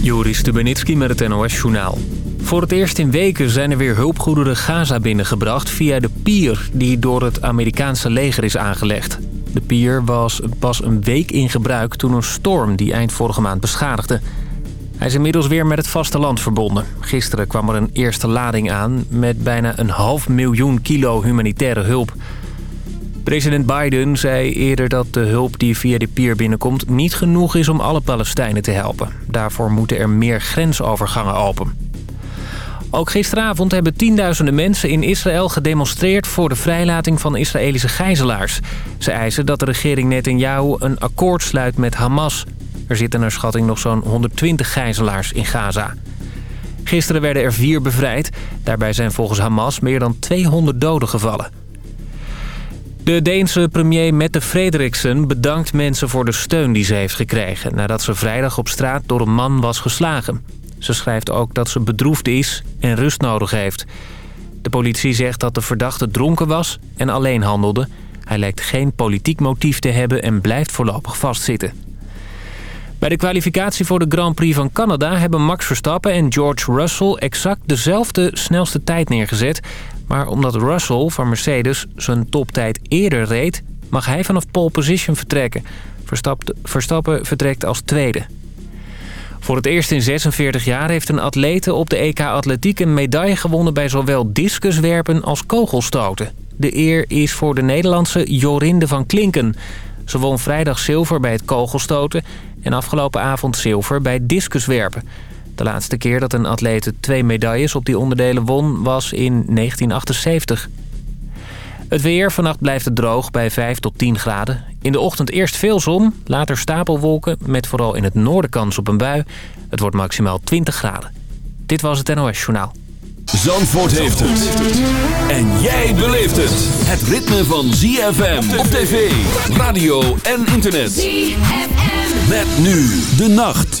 Joris Stubenitski met het NOS-journaal. Voor het eerst in weken zijn er weer hulpgoederen Gaza binnengebracht... via de pier die door het Amerikaanse leger is aangelegd. De pier was pas een week in gebruik toen een storm die eind vorige maand beschadigde. Hij is inmiddels weer met het vasteland verbonden. Gisteren kwam er een eerste lading aan met bijna een half miljoen kilo humanitaire hulp... President Biden zei eerder dat de hulp die via de pier binnenkomt... niet genoeg is om alle Palestijnen te helpen. Daarvoor moeten er meer grensovergangen open. Ook gisteravond hebben tienduizenden mensen in Israël gedemonstreerd... voor de vrijlating van Israëlische gijzelaars. Ze eisen dat de regering Netanyahu een akkoord sluit met Hamas. Er zitten naar schatting nog zo'n 120 gijzelaars in Gaza. Gisteren werden er vier bevrijd. Daarbij zijn volgens Hamas meer dan 200 doden gevallen. De Deense premier Mette Frederiksen bedankt mensen voor de steun die ze heeft gekregen... nadat ze vrijdag op straat door een man was geslagen. Ze schrijft ook dat ze bedroefd is en rust nodig heeft. De politie zegt dat de verdachte dronken was en alleen handelde. Hij lijkt geen politiek motief te hebben en blijft voorlopig vastzitten. Bij de kwalificatie voor de Grand Prix van Canada hebben Max Verstappen en George Russell exact dezelfde snelste tijd neergezet. Maar omdat Russell van Mercedes zijn toptijd eerder reed... mag hij vanaf pole position vertrekken. Verstappen vertrekt als tweede. Voor het eerst in 46 jaar heeft een atlete op de EK Atletiek... een medaille gewonnen bij zowel discuswerpen als kogelstoten. De eer is voor de Nederlandse Jorinde van Klinken. Ze won vrijdag zilver bij het kogelstoten... en afgelopen avond zilver bij discuswerpen... De laatste keer dat een atlete twee medailles op die onderdelen won was in 1978. Het weer, vannacht blijft het droog bij 5 tot 10 graden. In de ochtend eerst veel zon, later stapelwolken... met vooral in het noorden kans op een bui. Het wordt maximaal 20 graden. Dit was het NOS Journaal. Zandvoort heeft het. En jij beleeft het. Het ritme van ZFM op tv, radio en internet. ZFM. Met nu de nacht.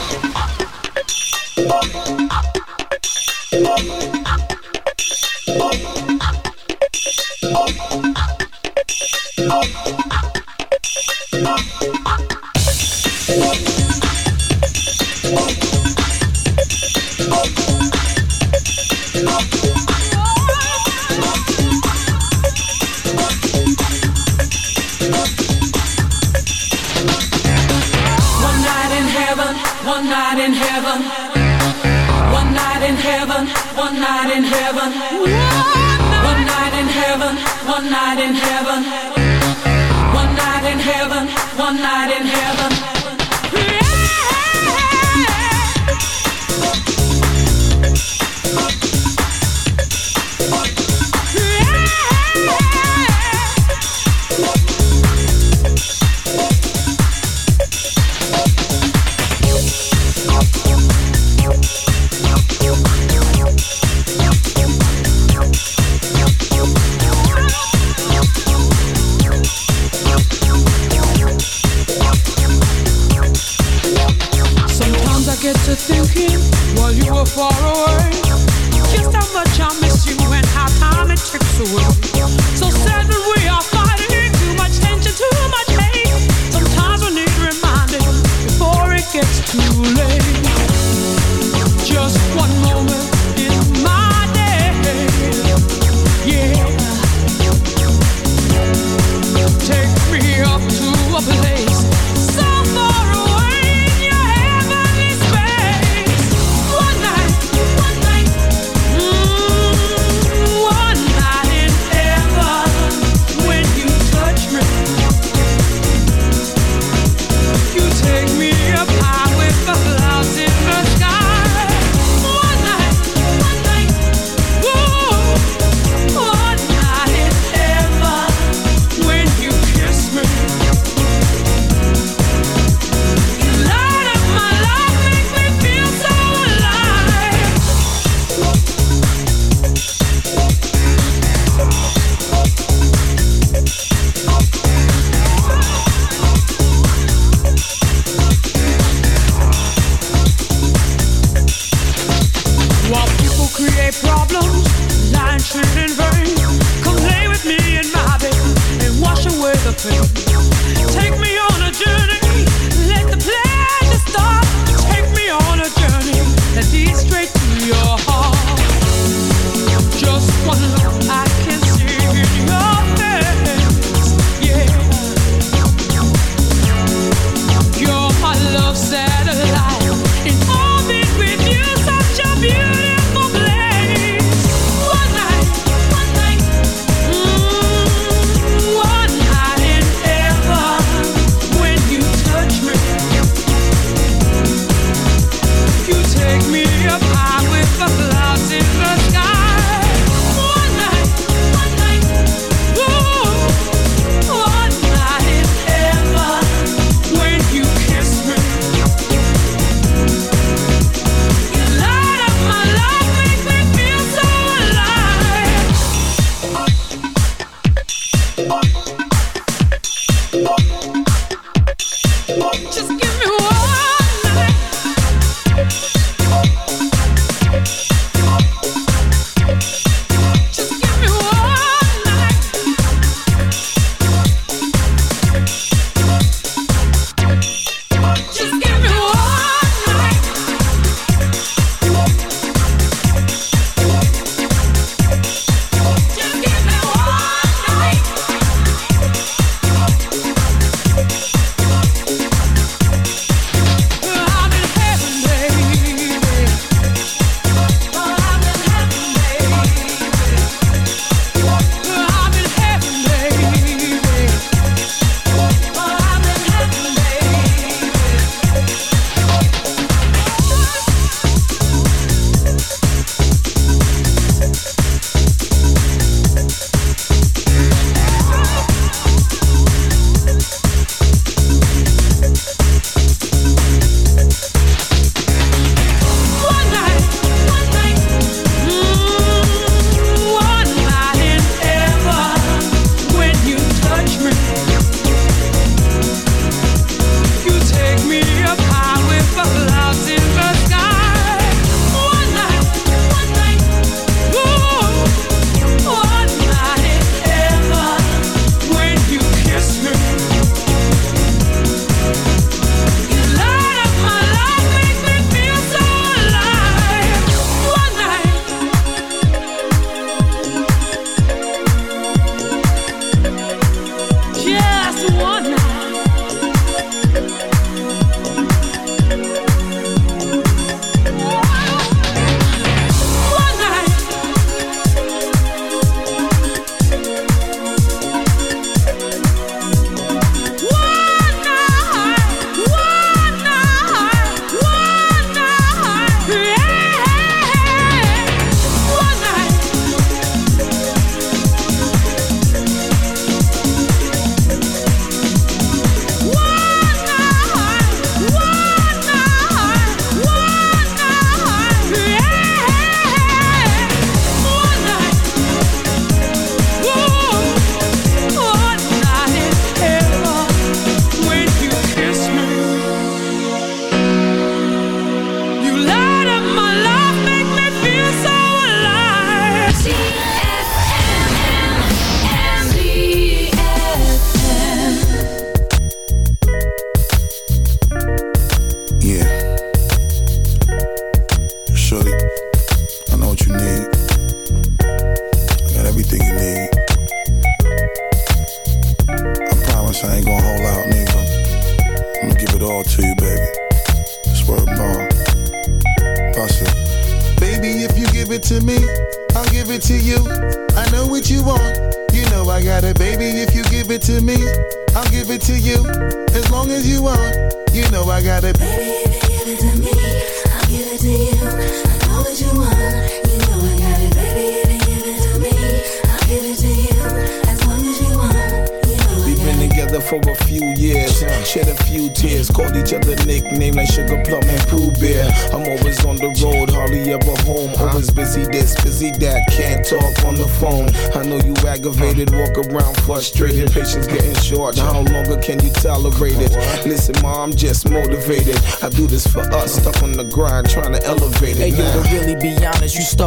one night in heaven, one night in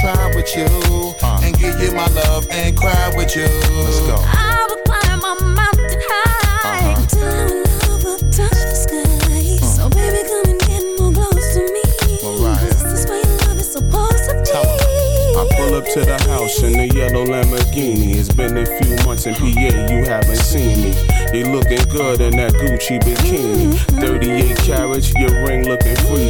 try with you. Uh. And give you my love and cry with you. Let's go. I will climb a mountain high until our love will touch the sky. Hmm. So baby, come and get more close to me. Mariah. This is where your love is supposed to be. I pull up to the house in the yellow Lamborghini. It's been a few months in PA, you haven't seen me. You looking good in that Gucci bikini. Mm-hmm. 38 carats, your ring looking freezy.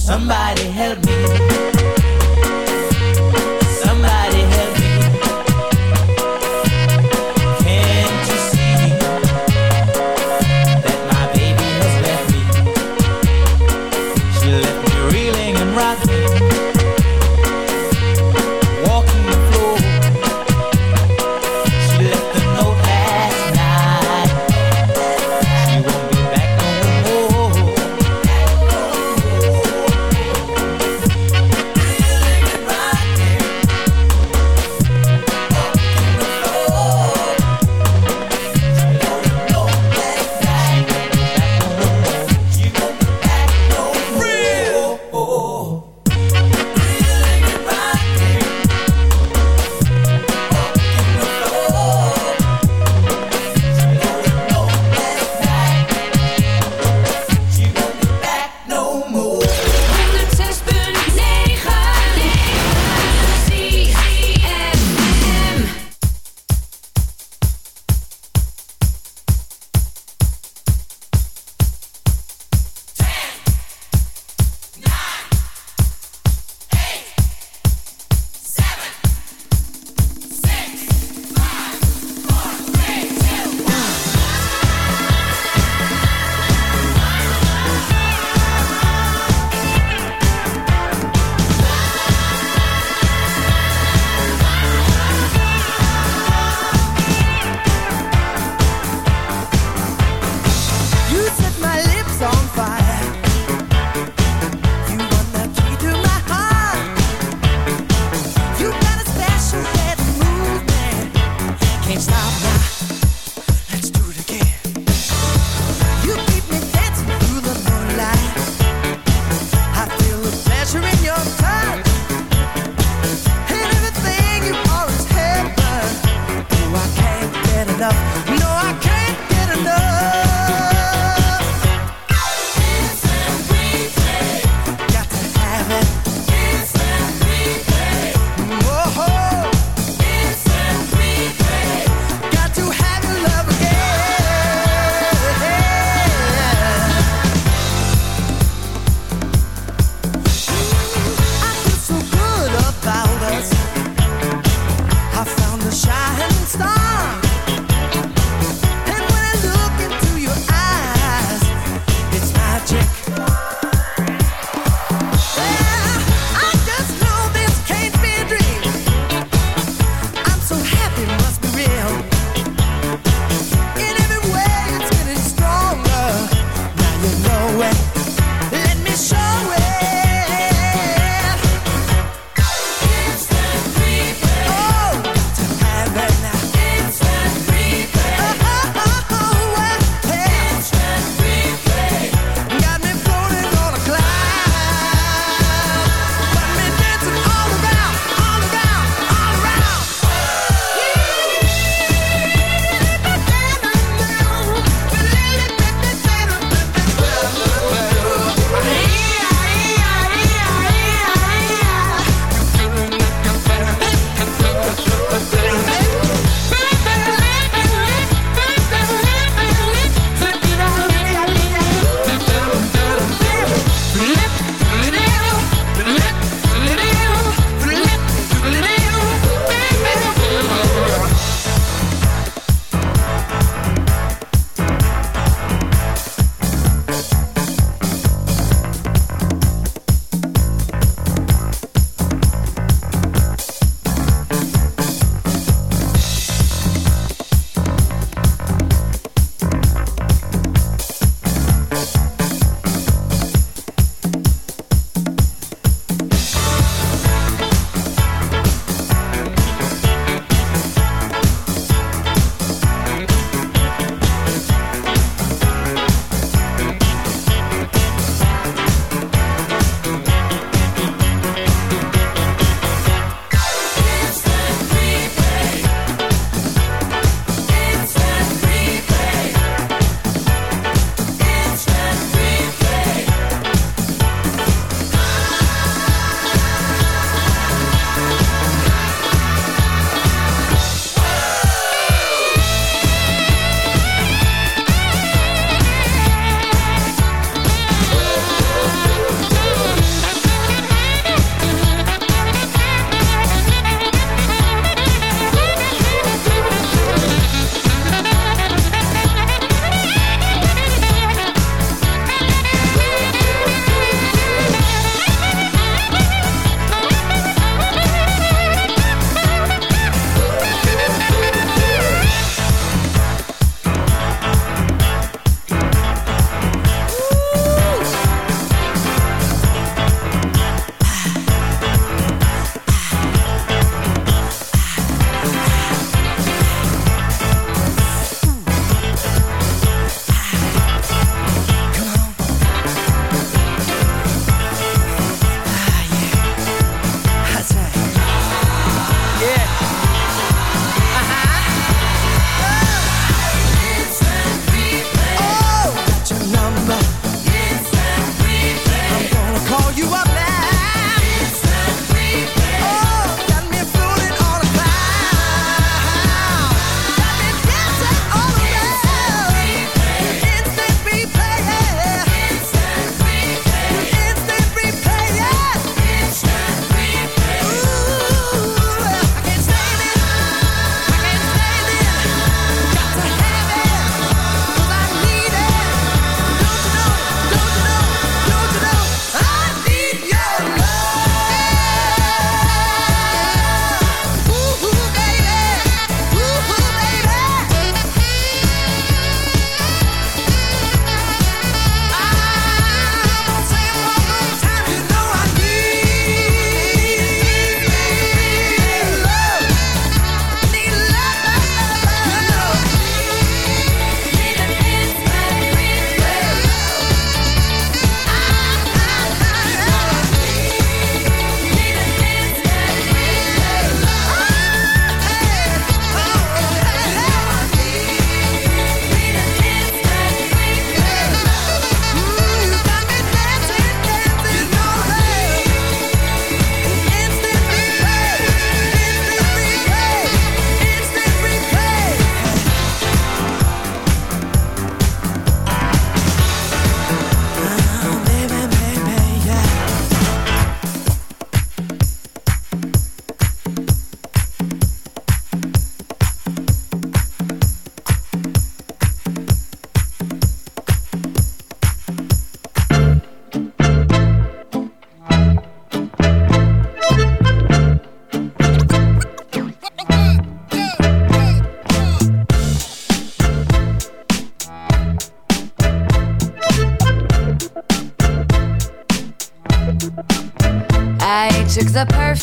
somebody help me?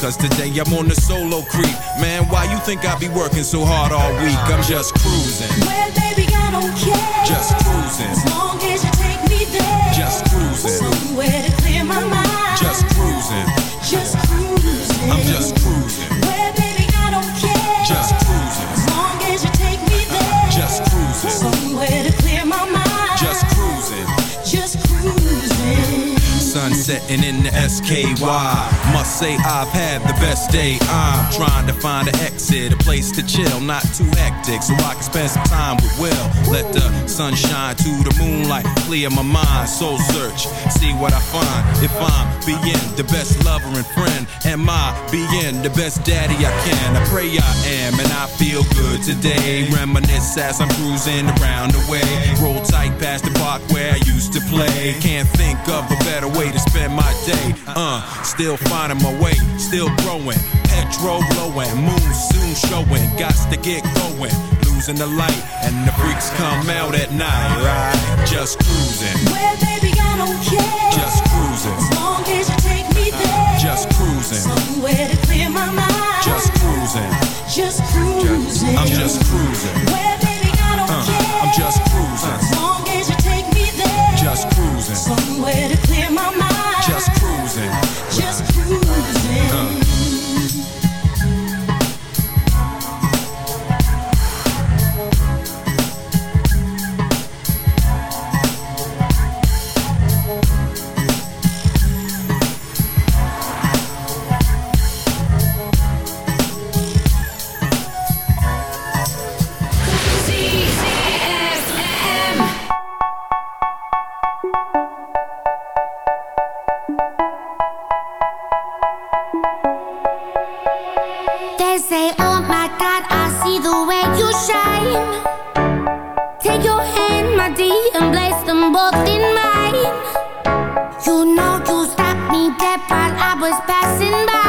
Cause today I'm on the solo creep. Man, why you think I be working so hard all week? I'm just cruising. Well, baby, I don't care. Just cruising. In the SKY. Must say I've had the best day. I'm trying to find an exit, place to chill, not too hectic, so I can spend some time with Will. Let the sunshine to the moonlight clear my mind. Soul search, see what I find. If I'm being the best lover and friend, am I being the best daddy I can? I pray I am, and I feel good today. Reminisce as I'm cruising around the way. Roll tight past the park where I used to play. Can't think of a better way to spend my day. Uh, still finding my way, still growing. Petrol blowing, moon soon showing. Gots to get going. Losing the light, and the freaks come out at night. Right? Just cruising. Well, baby, I don't care. Just cruising. As long as you take me there. Just cruising. Somewhere to clear my mind. Just cruising. Just cruising. I'm just cruising. They say, oh my God, I see the way you shine. Take your hand, my dear, and place them both in mine. You know you stopped me dead while I was passing by.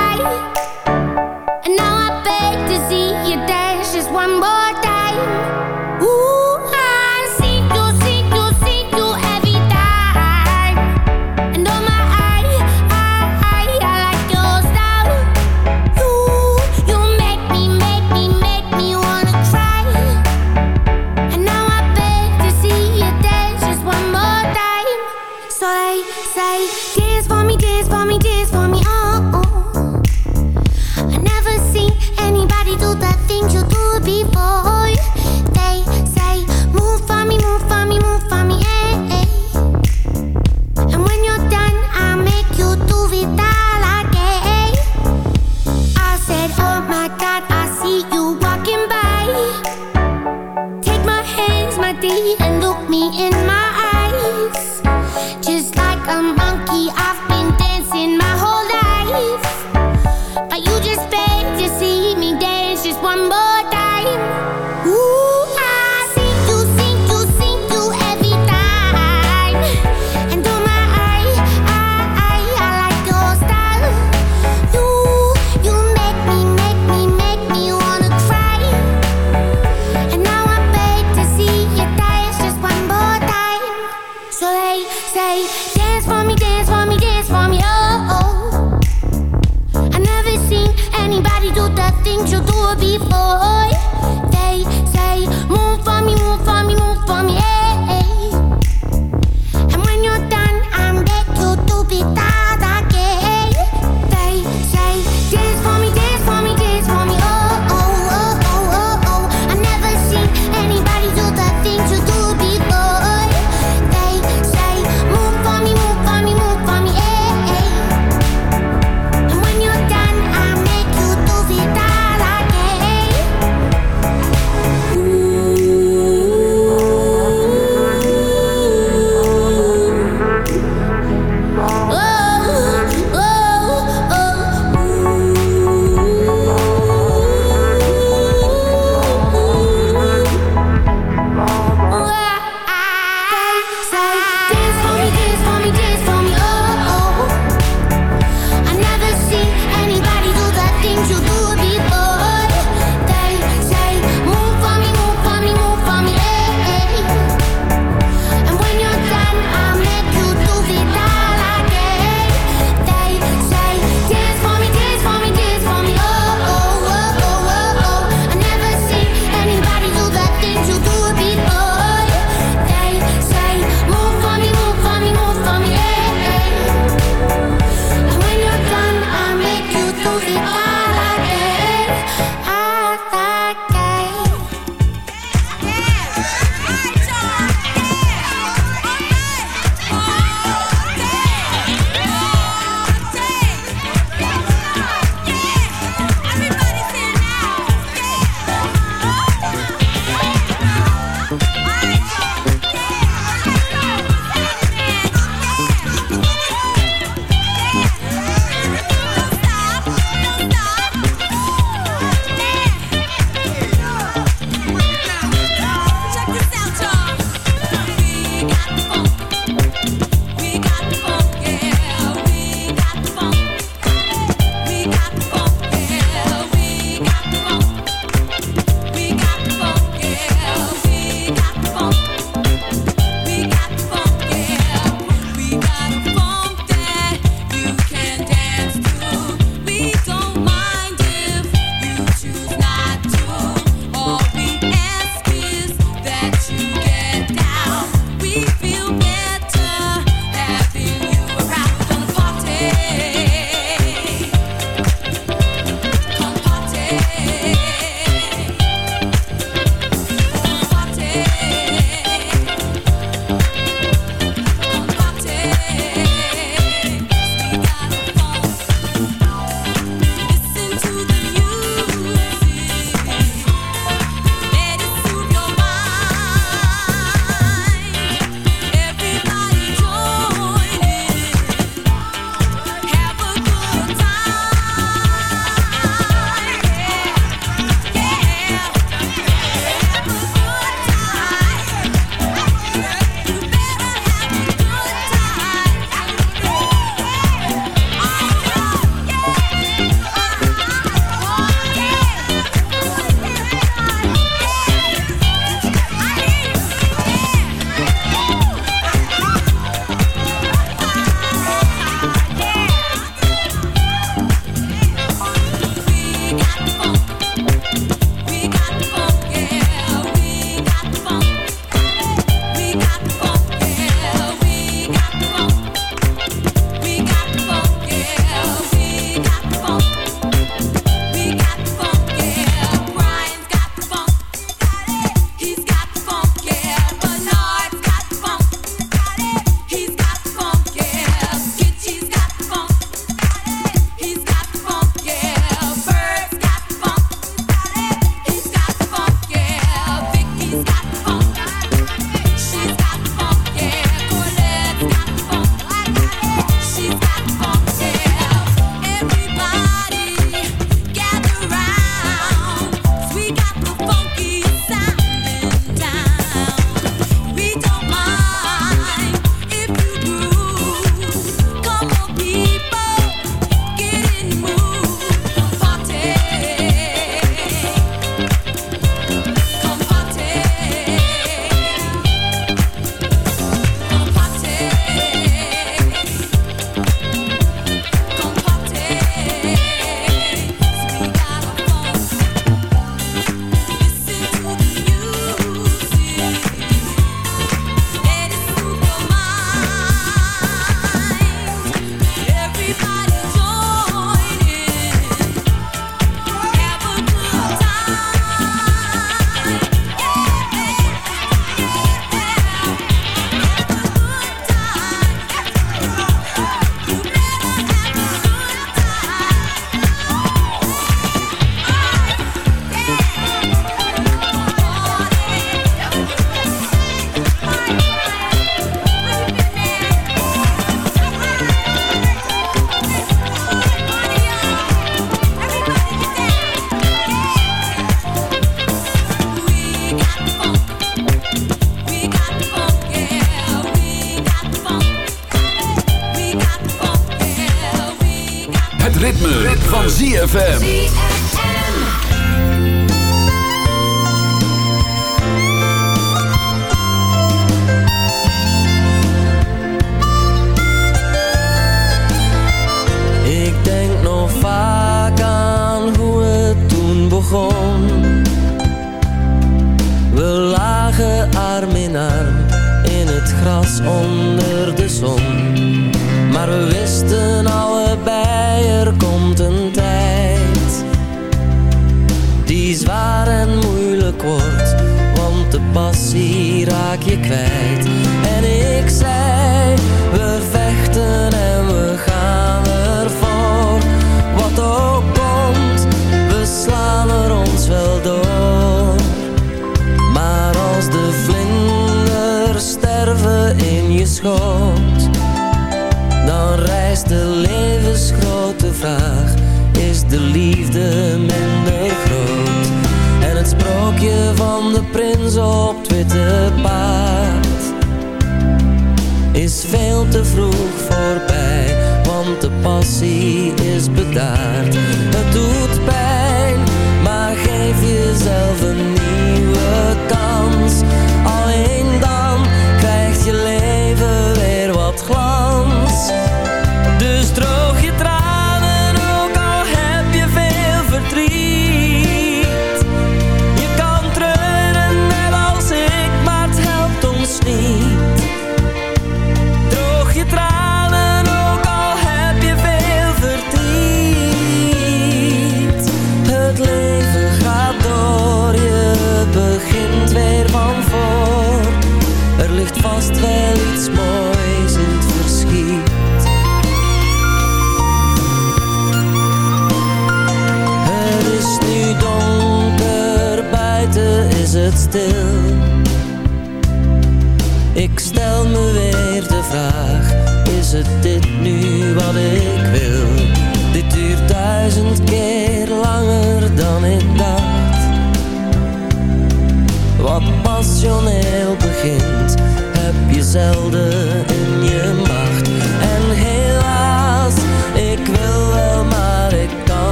Van ZFM.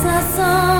sa song